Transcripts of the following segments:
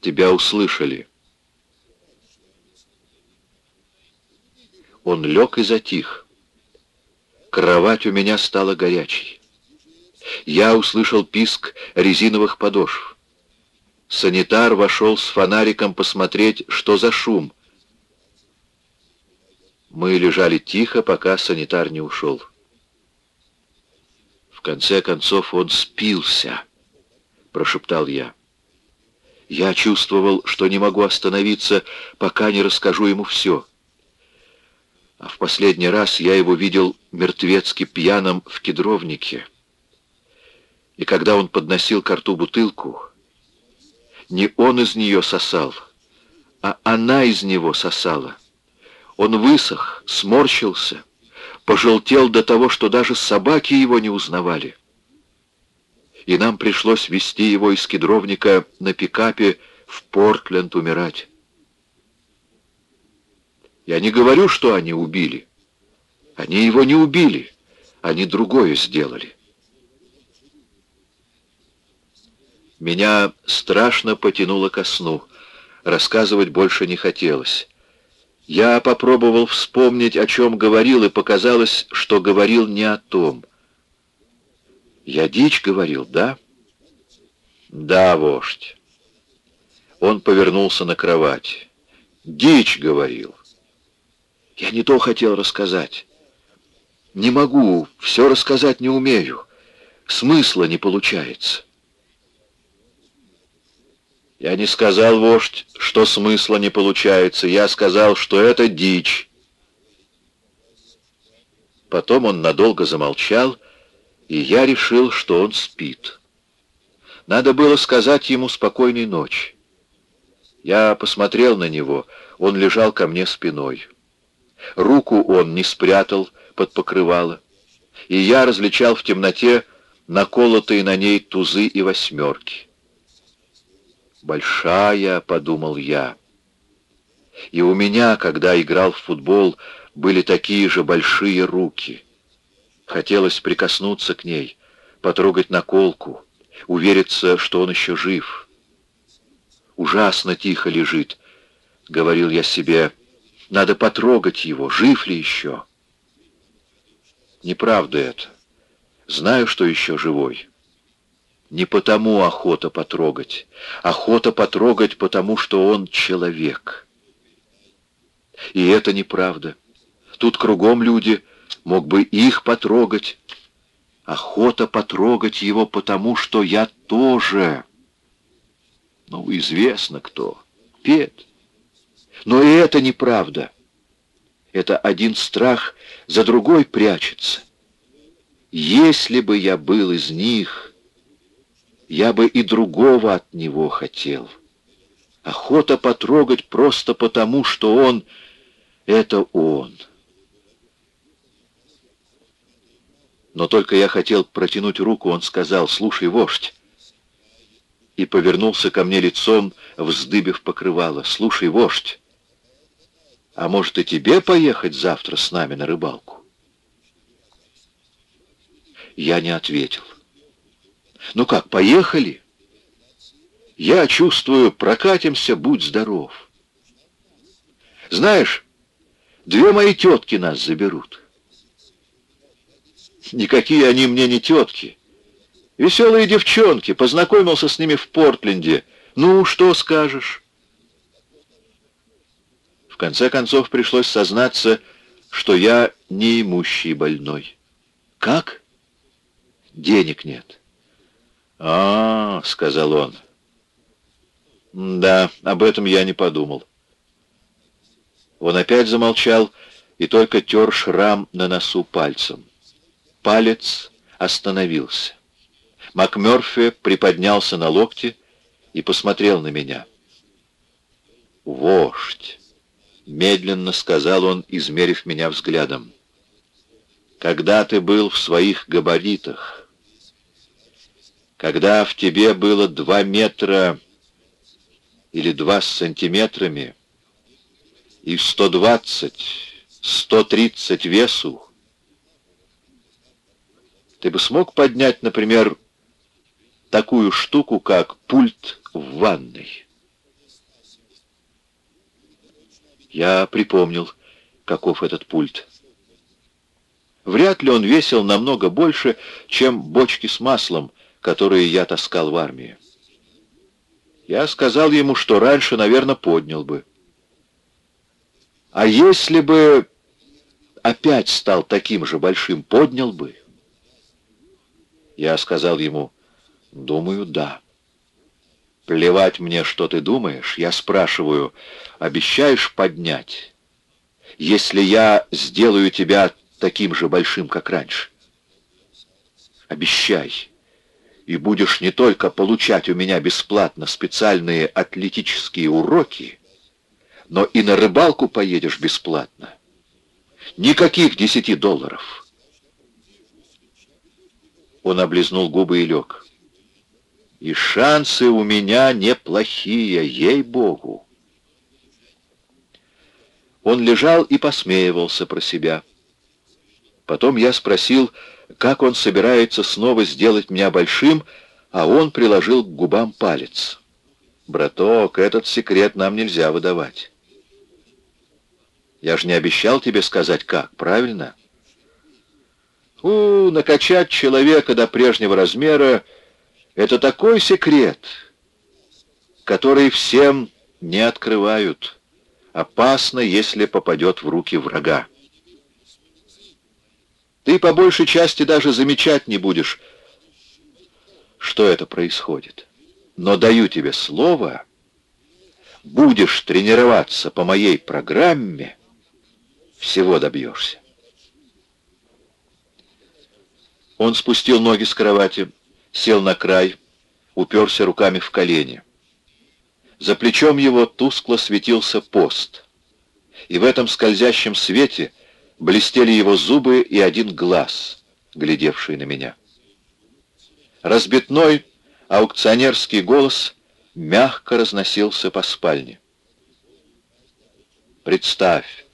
Тебя услышали. Он лег и затих. Кровать у меня стала горячей. Я услышал писк резиновых подошв. Санитар вошел с фонариком посмотреть, что за шум. Мы лежали тихо, пока санитар не ушел. В конце концов он спился, прошептал я. Я чувствовал, что не могу остановиться, пока не расскажу ему все. А в последний раз я его видел мертвецки пьяным в кедровнике. И когда он подносил к рту бутылку, не он из нее сосал, а она из него сосала. Он высох, сморщился, пожелтел до того, что даже собаки его не узнавали и нам пришлось везти его из кедровника на пикапе в Портленд умирать. Я не говорю, что они убили. Они его не убили, они другое сделали. Меня страшно потянуло ко сну. Рассказывать больше не хотелось. Я попробовал вспомнить, о чем говорил, и показалось, что говорил не о том. Я дичь говорил, да? Да, вождь. Он повернулся на кровать. Дичь говорил. Я не то хотел рассказать. Не могу, все рассказать не умею. Смысла не получается. Я не сказал, вождь, что смысла не получается. Я сказал, что это дичь. Потом он надолго замолчал и я решил, что он спит. Надо было сказать ему спокойной ночи. Я посмотрел на него, он лежал ко мне спиной. Руку он не спрятал под покрывало, и я различал в темноте наколотые на ней тузы и восьмерки. «Большая», — подумал я. И у меня, когда играл в футбол, были такие же большие руки — Хотелось прикоснуться к ней, потрогать наколку, увериться, что он еще жив. «Ужасно тихо лежит», — говорил я себе. «Надо потрогать его, жив ли еще?» Неправда это. Знаю, что еще живой. Не потому охота потрогать. Охота потрогать, потому что он человек. И это неправда. Тут кругом люди мог бы их потрогать. Охота потрогать его, потому что я тоже. Ну, известно кто. Пет. Но и это неправда. Это один страх за другой прячется. Если бы я был из них, я бы и другого от него хотел. Охота потрогать просто потому, что он — это он. Но только я хотел протянуть руку, он сказал, «Слушай, вождь!» И повернулся ко мне лицом, вздыбив покрывало. «Слушай, вождь, а может и тебе поехать завтра с нами на рыбалку?» Я не ответил. «Ну как, поехали?» «Я чувствую, прокатимся, будь здоров». «Знаешь, две мои тетки нас заберут». Никакие они мне не тетки. Веселые девчонки, познакомился с ними в Портленде. Ну, что скажешь? В конце концов пришлось сознаться, что я неимущий больной. Как? Денег нет. А, сказал он. Да, об этом я не подумал. Он опять замолчал и только тер шрам на носу пальцем. Палец остановился. МакМёрфи приподнялся на локте и посмотрел на меня. «Вождь!» — медленно сказал он, измерив меня взглядом. «Когда ты был в своих габаритах, когда в тебе было два метра или два с сантиметрами и сто двадцать, сто тридцать весу, ты бы смог поднять, например, такую штуку, как пульт в ванной? Я припомнил, каков этот пульт. Вряд ли он весил намного больше, чем бочки с маслом, которые я таскал в армии. Я сказал ему, что раньше, наверное, поднял бы. А если бы опять стал таким же большим, поднял бы? Я сказал ему, думаю, да. Плевать мне, что ты думаешь. Я спрашиваю, обещаешь поднять, если я сделаю тебя таким же большим, как раньше? Обещай. И будешь не только получать у меня бесплатно специальные атлетические уроки, но и на рыбалку поедешь бесплатно. Никаких десяти долларов. Он облизнул губы и лег. И шансы у меня неплохие, ей-богу. Он лежал и посмеивался про себя. Потом я спросил, как он собирается снова сделать меня большим, а он приложил к губам палец. «Браток, этот секрет нам нельзя выдавать». «Я же не обещал тебе сказать, как, правильно?» «У, накачать человека до прежнего размера это такой секрет, который всем не открывают. Опасно, если попадет в руки врага. Ты по большей части даже замечать не будешь, что это происходит. Но даю тебе слово, будешь тренироваться по моей программе, всего добьешься. Он спустил ноги с кровати, сел на край, уперся руками в колени. За плечом его тускло светился пост, и в этом скользящем свете блестели его зубы и один глаз, глядевший на меня. Разбитной аукционерский голос мягко разносился по спальне. Представь,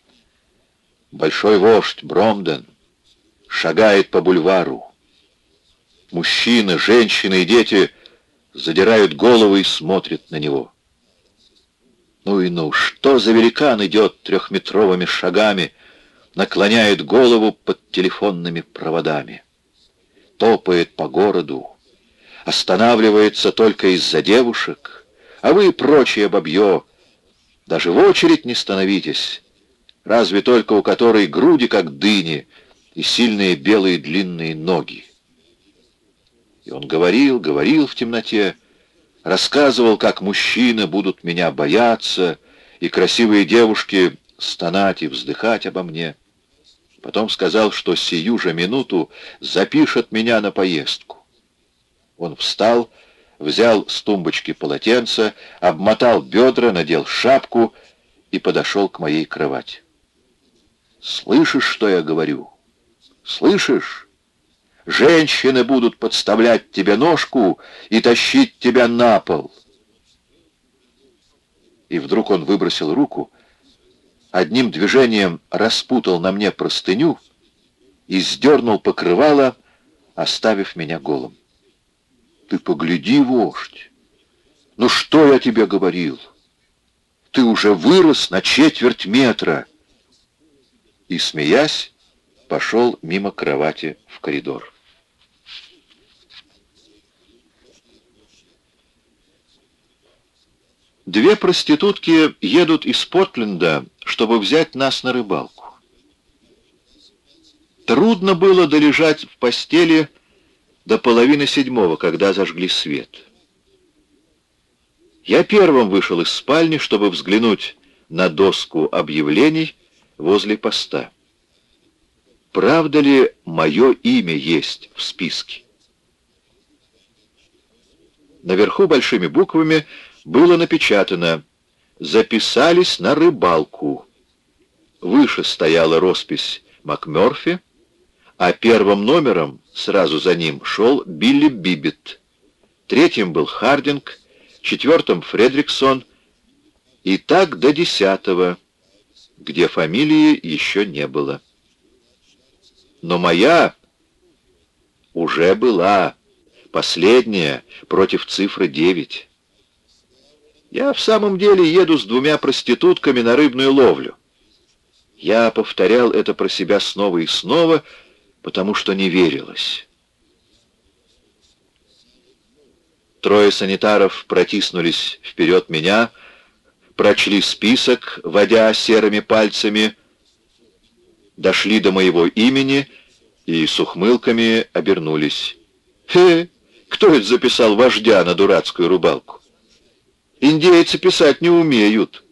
большой вождь Бромден шагает по бульвару, Мужчины, женщины и дети задирают головы и смотрят на него. Ну и ну, что за великан идет трехметровыми шагами, наклоняет голову под телефонными проводами, топает по городу, останавливается только из-за девушек, а вы, прочие бабье, даже в очередь не становитесь, разве только у которой груди, как дыни, и сильные белые длинные ноги. И он говорил, говорил в темноте, рассказывал, как мужчины будут меня бояться, и красивые девушки стонать и вздыхать обо мне. Потом сказал, что сию же минуту запишет меня на поездку. Он встал, взял с тумбочки полотенце, обмотал бедра, надел шапку и подошел к моей кровати. «Слышишь, что я говорю? Слышишь?» Женщины будут подставлять тебе ножку и тащить тебя на пол. И вдруг он выбросил руку, одним движением распутал на мне простыню и сдернул покрывало, оставив меня голым. Ты погляди, вождь, ну что я тебе говорил? Ты уже вырос на четверть метра. И, смеясь, пошел мимо кровати в коридор. Две проститутки едут из Портленда, чтобы взять нас на рыбалку. Трудно было долежать в постели до половины седьмого, когда зажгли свет. Я первым вышел из спальни, чтобы взглянуть на доску объявлений возле поста. Правда ли мое имя есть в списке? Наверху большими буквами было напечатано «Записались на рыбалку». Выше стояла роспись МакМёрфи, а первым номером, сразу за ним, шел Билли Бибет. Третьим был Хардинг, четвертым Фредриксон, и так до десятого, где фамилии еще не было. Но моя уже была, последняя, против цифры девять. Я в самом деле еду с двумя проститутками на рыбную ловлю. Я повторял это про себя снова и снова, потому что не верилось. Трое санитаров протиснулись вперед меня, прочли список, водя серыми пальцами, дошли до моего имени и с ухмылками обернулись. «Хе, кто это записал вождя на дурацкую рыбалку? Индейцы писать не умеют».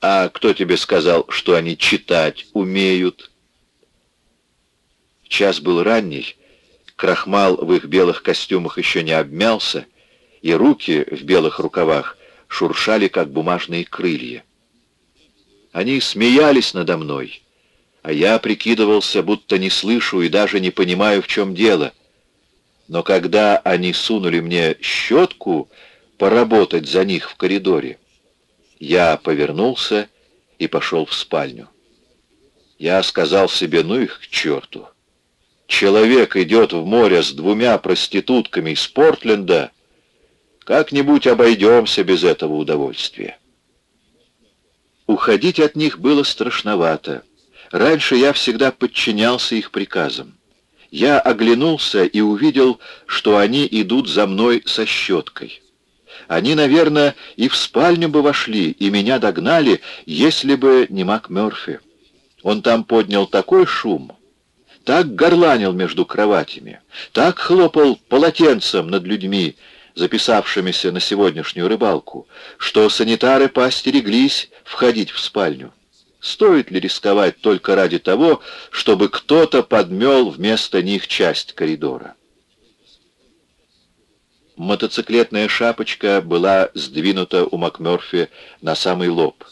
«А кто тебе сказал, что они читать умеют?» Час был ранний, крахмал в их белых костюмах еще не обмялся, и руки в белых рукавах шуршали, как бумажные крылья. Они смеялись надо мной, а я прикидывался, будто не слышу и даже не понимаю, в чем дело. Но когда они сунули мне щетку поработать за них в коридоре, я повернулся и пошел в спальню. Я сказал себе, ну их к черту. Человек идет в море с двумя проститутками из Портленда, как-нибудь обойдемся без этого удовольствия. Уходить от них было страшновато. Раньше я всегда подчинялся их приказам. Я оглянулся и увидел, что они идут за мной со щеткой. Они, наверное, и в спальню бы вошли, и меня догнали, если бы не Мак Мёрфи. Он там поднял такой шум, так горланил между кроватями, так хлопал полотенцем над людьми, записавшимися на сегодняшнюю рыбалку, что санитары поостереглись входить в спальню. Стоит ли рисковать только ради того, чтобы кто-то подмел вместо них часть коридора? Мотоциклетная шапочка была сдвинута у МакМёрфи на самый лоб,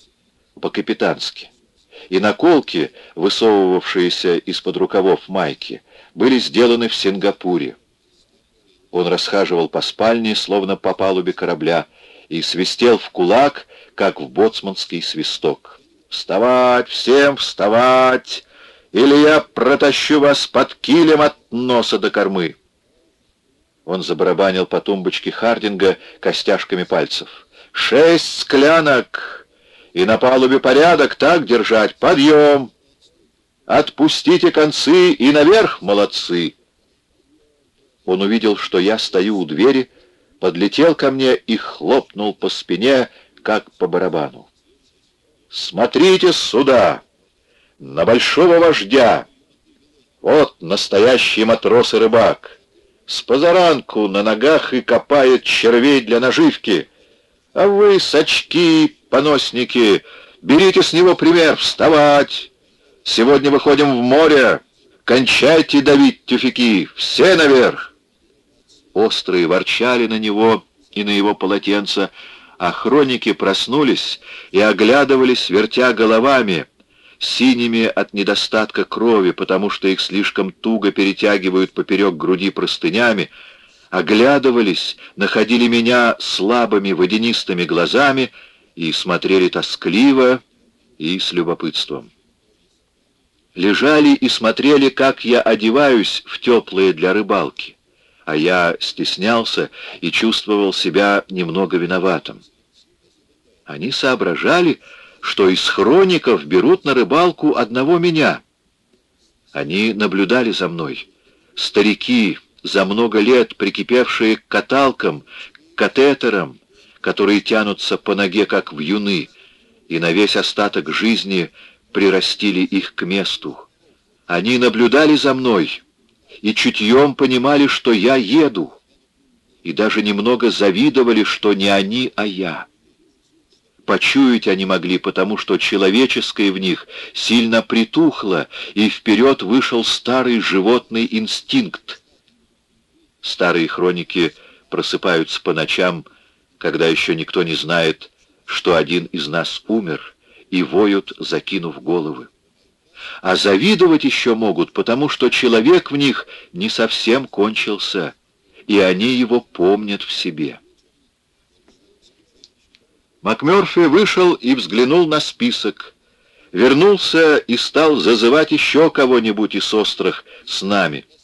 по-капитански. И наколки, высовывавшиеся из-под рукавов майки, были сделаны в Сингапуре. Он расхаживал по спальне, словно по палубе корабля, и свистел в кулак, как в боцманский свисток. «Вставать! Всем вставать! Или я протащу вас под килем от носа до кормы!» Он забарабанил по тумбочке Хардинга костяшками пальцев. «Шесть склянок! И на палубе порядок так держать! Подъем! Отпустите концы и наверх, молодцы!» Он увидел, что я стою у двери, подлетел ко мне и хлопнул по спине, как по барабану. «Смотрите сюда! На большого вождя! Вот настоящий матрос и рыбак!» с позаранку на ногах и копает червей для наживки. А вы, сачки, поносники, берите с него пример, вставать. Сегодня выходим в море, кончайте давить тюфяки, все наверх. Острые ворчали на него и на его полотенце, а хроники проснулись и оглядывались, вертя головами, синими от недостатка крови, потому что их слишком туго перетягивают поперек груди простынями, оглядывались, находили меня слабыми водянистыми глазами и смотрели тоскливо и с любопытством. Лежали и смотрели, как я одеваюсь в теплые для рыбалки, а я стеснялся и чувствовал себя немного виноватым. Они соображали, что из хроников берут на рыбалку одного меня. Они наблюдали за мной. Старики, за много лет прикипевшие к каталкам, к катетерам, которые тянутся по ноге, как вьюны, и на весь остаток жизни прирастили их к месту. Они наблюдали за мной и чутьем понимали, что я еду, и даже немного завидовали, что не они, а я. Почуять они могли, потому что человеческое в них сильно притухло, и вперед вышел старый животный инстинкт. Старые хроники просыпаются по ночам, когда еще никто не знает, что один из нас умер, и воют, закинув головы. А завидовать еще могут, потому что человек в них не совсем кончился, и они его помнят в себе. МакМёрфи вышел и взглянул на список. Вернулся и стал зазывать еще кого-нибудь из острых с нами —